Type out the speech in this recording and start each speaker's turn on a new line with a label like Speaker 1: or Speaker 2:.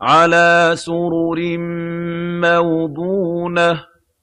Speaker 1: عَلَىٰ سُرُرٍ مَّوْضُونَةٍ